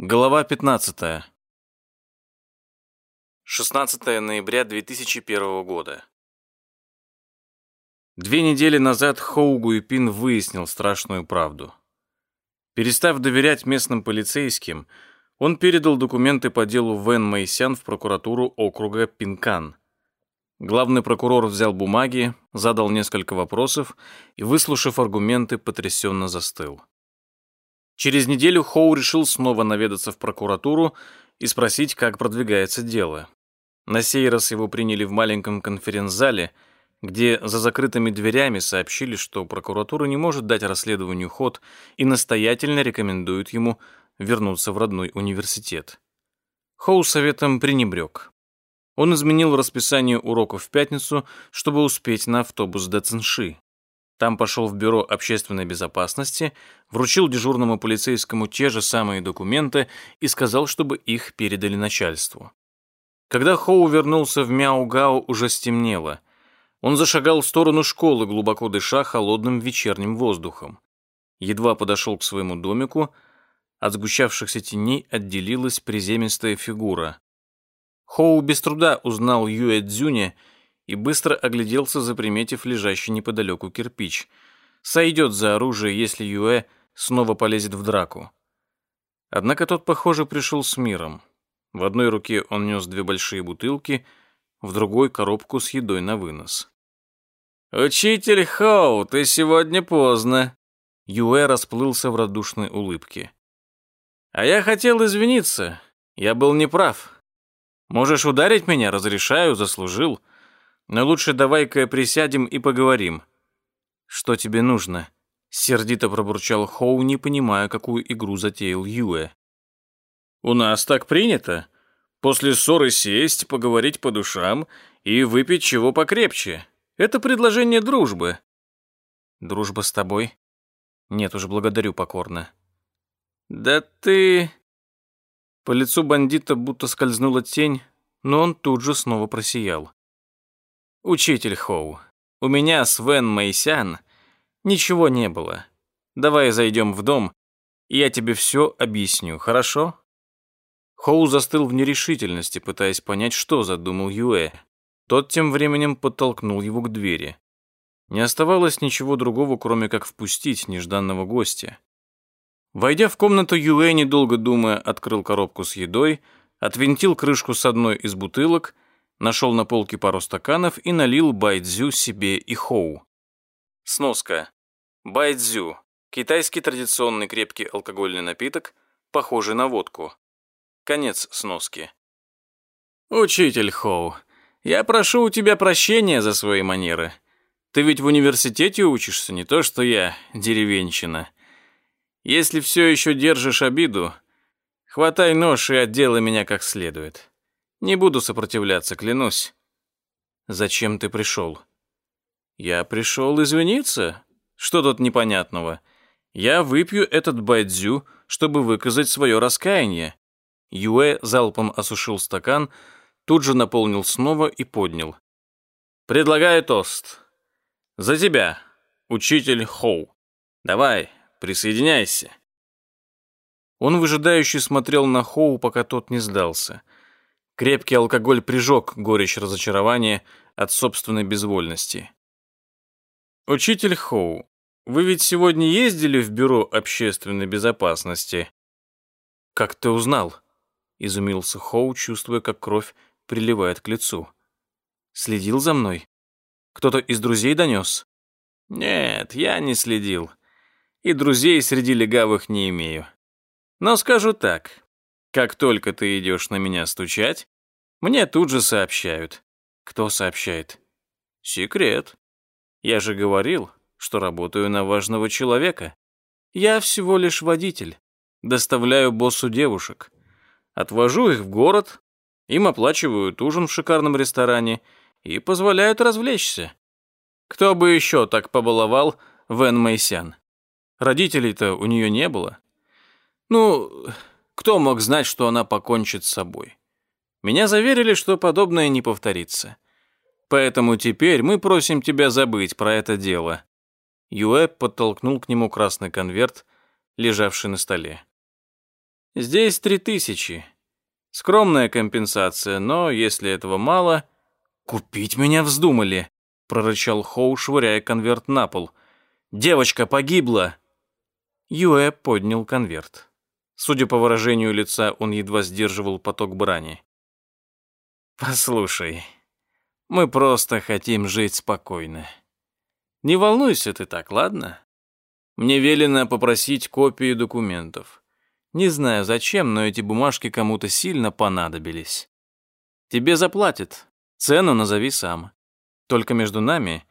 Глава 15. 16 ноября 2001 года. Две недели назад Хоу Гуйпин выяснил страшную правду. Перестав доверять местным полицейским, он передал документы по делу Вэн Мэйсян в прокуратуру округа Пинкан. Главный прокурор взял бумаги, задал несколько вопросов и, выслушав аргументы, потрясенно застыл. Через неделю Хоу решил снова наведаться в прокуратуру и спросить, как продвигается дело. На сей раз его приняли в маленьком конференц-зале, где за закрытыми дверями сообщили, что прокуратура не может дать расследованию ход и настоятельно рекомендуют ему вернуться в родной университет. Хоу советом пренебрег. Он изменил расписание уроков в пятницу, чтобы успеть на автобус до Цинши. Там пошел в бюро общественной безопасности, вручил дежурному полицейскому те же самые документы и сказал, чтобы их передали начальству. Когда Хоу вернулся в Мяугао, уже стемнело. Он зашагал в сторону школы, глубоко дыша холодным вечерним воздухом. Едва подошел к своему домику, от сгущавшихся теней отделилась приземистая фигура. Хоу без труда узнал Юэ Цзюня и быстро огляделся, заприметив лежащий неподалеку кирпич. Сойдет за оружие, если Юэ снова полезет в драку. Однако тот, похоже, пришел с миром. В одной руке он нес две большие бутылки, в другой — коробку с едой на вынос. «Учитель Хоу, ты сегодня поздно!» Юэ расплылся в радушной улыбке. «А я хотел извиниться. Я был неправ. Можешь ударить меня, разрешаю, заслужил. Но лучше давай-ка присядем и поговорим. Что тебе нужно? Сердито пробурчал Хоу, не понимая, какую игру затеял Юэ. У нас так принято. После ссоры сесть, поговорить по душам и выпить чего покрепче. Это предложение дружбы. Дружба с тобой? Нет уж, благодарю покорно. Да ты... По лицу бандита будто скользнула тень, но он тут же снова просиял. «Учитель Хоу, у меня с Вен Мэйсян ничего не было. Давай зайдем в дом, и я тебе все объясню, хорошо?» Хоу застыл в нерешительности, пытаясь понять, что задумал Юэ. Тот тем временем подтолкнул его к двери. Не оставалось ничего другого, кроме как впустить нежданного гостя. Войдя в комнату, Юэ, недолго думая, открыл коробку с едой, отвинтил крышку с одной из бутылок — нашел на полке пару стаканов и налил байдзю себе и хоу. Сноска. Байдзю. Китайский традиционный крепкий алкогольный напиток, похожий на водку. Конец сноски. «Учитель Хоу, я прошу у тебя прощения за свои манеры. Ты ведь в университете учишься, не то что я, деревенщина. Если все еще держишь обиду, хватай нож и отделай меня как следует. Не буду сопротивляться, клянусь. Зачем ты пришел? Я пришел извиниться. Что тут непонятного? Я выпью этот байдзю, чтобы выказать свое раскаяние. Юэ залпом осушил стакан, тут же наполнил снова и поднял. Предлагаю тост. За тебя, учитель Хоу. Давай, присоединяйся. Он выжидающе смотрел на Хоу, пока тот не сдался — Крепкий алкоголь прижег горечь разочарования от собственной безвольности. «Учитель Хоу, вы ведь сегодня ездили в бюро общественной безопасности?» «Как ты узнал?» — изумился Хоу, чувствуя, как кровь приливает к лицу. «Следил за мной? Кто-то из друзей донес?» «Нет, я не следил. И друзей среди легавых не имею. Но скажу так, как только ты идешь на меня стучать, мне тут же сообщают. Кто сообщает? Секрет. Я же говорил, что работаю на важного человека. Я всего лишь водитель. Доставляю боссу девушек. Отвожу их в город, им оплачивают ужин в шикарном ресторане и позволяют развлечься. Кто бы еще так побаловал Вен Мэйсян? Родителей-то у нее не было. Ну, кто мог знать, что она покончит с собой? Меня заверили, что подобное не повторится. Поэтому теперь мы просим тебя забыть про это дело». Юэ подтолкнул к нему красный конверт, лежавший на столе. Здесь три тысячи. Скромная компенсация, но если этого мало... Купить меня вздумали, прорычал Хоу, швыряя конверт на пол. Девочка погибла. Юэ поднял конверт. Судя по выражению лица, он едва сдерживал поток брани. «Послушай, мы просто хотим жить спокойно. Не волнуйся ты так, ладно? Мне велено попросить копии документов. Не знаю зачем, но эти бумажки кому-то сильно понадобились. Тебе заплатят. Цену назови сам. Только между нами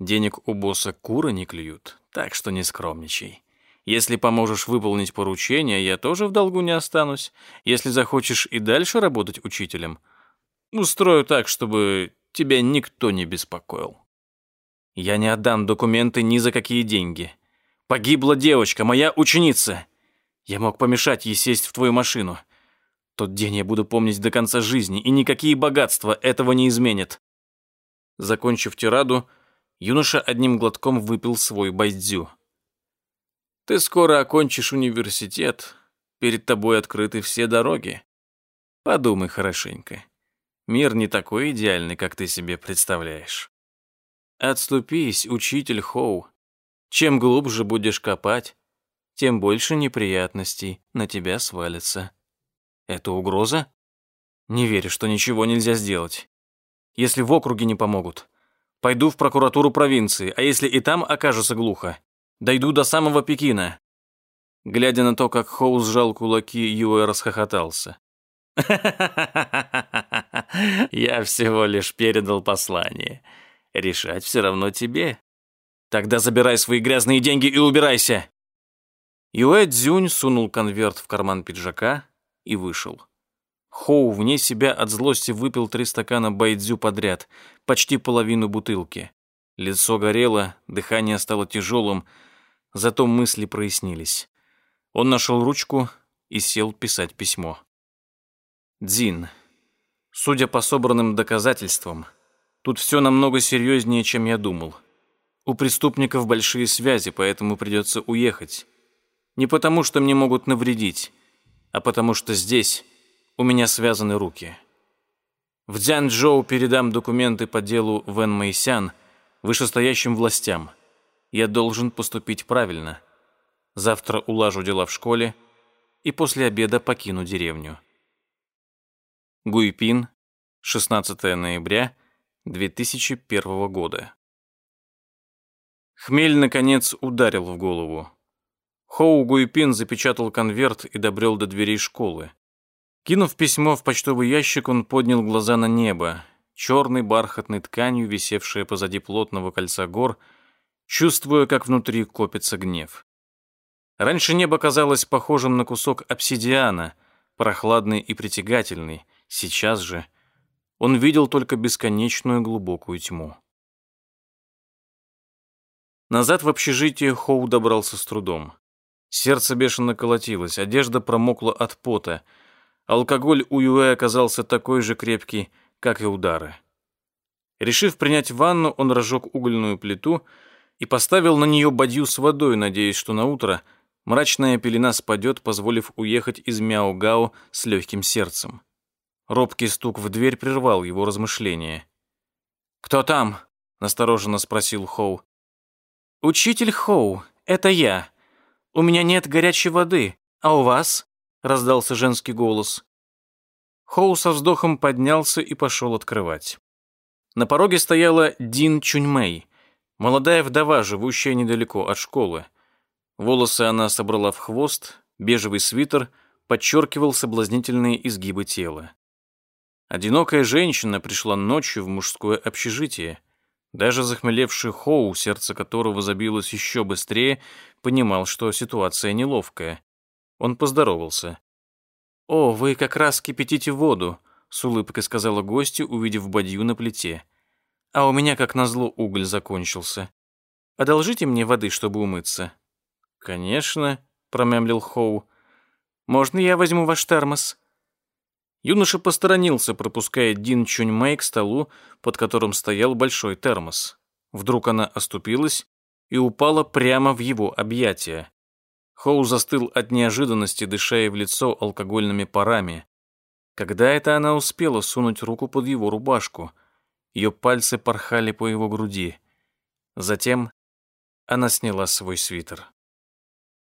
денег у босса куры не клюют, так что не скромничай. Если поможешь выполнить поручение, я тоже в долгу не останусь. Если захочешь и дальше работать учителем, устрою так, чтобы тебя никто не беспокоил. Я не отдам документы ни за какие деньги. Погибла девочка, моя ученица. Я мог помешать ей сесть в твою машину. Тот день я буду помнить до конца жизни, и никакие богатства этого не изменят. Закончив тираду, юноша одним глотком выпил свой байдзю. Ты скоро окончишь университет, перед тобой открыты все дороги. Подумай хорошенько. Мир не такой идеальный, как ты себе представляешь. Отступись, учитель Хоу. Чем глубже будешь копать, тем больше неприятностей на тебя свалится. Это угроза? Не верю, что ничего нельзя сделать. Если в округе не помогут, пойду в прокуратуру провинции, а если и там окажется глухо, дойду до самого Пекина. Глядя на то, как Хоу сжал кулаки, Юэ расхохотался. «Я всего лишь передал послание. Решать все равно тебе. Тогда забирай свои грязные деньги и убирайся!» Юэ Цзюнь сунул конверт в карман пиджака и вышел. Хоу вне себя от злости выпил три стакана байдзю подряд, почти половину бутылки. Лицо горело, дыхание стало тяжелым, зато мысли прояснились. Он нашел ручку и сел писать письмо. Дзин. Судя по собранным доказательствам, тут все намного серьезнее, чем я думал. У преступников большие связи, поэтому придется уехать. Не потому, что мне могут навредить, а потому что здесь у меня связаны руки. В Дзянчжоу передам документы по делу Вэн Мэйсян вышестоящим властям. Я должен поступить правильно. Завтра улажу дела в школе и после обеда покину деревню. Гуйпин, 16 ноября 2001 года. Хмель, наконец, ударил в голову. Хоу Гуйпин запечатал конверт и добрел до дверей школы. Кинув письмо в почтовый ящик, он поднял глаза на небо, черной бархатной тканью, висевшее позади плотного кольца гор, чувствуя, как внутри копится гнев. Раньше небо казалось похожим на кусок обсидиана, прохладный и притягательный, сейчас же он видел только бесконечную глубокую тьму. Назад в общежитие Хоу добрался с трудом. Сердце бешено колотилось, одежда промокла от пота. Алкоголь у Юэ оказался такой же крепкий, как и удары. Решив принять ванну, он разжег угольную плиту и поставил на нее бадью с водой, надеясь, что на утро мрачная пелена спадет, позволив уехать из Мяогао с легким сердцем. Робкий стук в дверь прервал его размышления. «Кто там?» — настороженно спросил Хоу. «Учитель Хоу, это я», у меня нет горячей воды, а у вас?» — раздался женский голос. Хоу со вздохом поднялся и пошел открывать. На пороге стояла Дин Чуньмэй, молодая вдова, живущая недалеко от школы. Волосы она собрала в хвост, бежевый свитер подчеркивал соблазнительные изгибы тела. Одинокая женщина пришла ночью в мужское общежитие. Даже захмелевший Хоу, сердце которого забилось еще быстрее, понимал, что ситуация неловкая. Он поздоровался. «О, вы как раз кипятите воду», — с улыбкой сказала гостью, увидев бадью на плите. «А у меня, как назло, уголь закончился. Одолжите мне воды, чтобы умыться». «Конечно», — промямлил Хоу. «Можно я возьму ваш термос?» Юноша посторонился, пропуская Дин Чуньмэй к столу, под которым стоял большой термос. Вдруг она оступилась и упала прямо в его объятия. Хоу застыл от неожиданности, дыша ей в лицо алкогольными парами. Когда это она успела сунуть руку под его рубашку? Ее пальцы порхали по его груди. Затем она сняла свой свитер.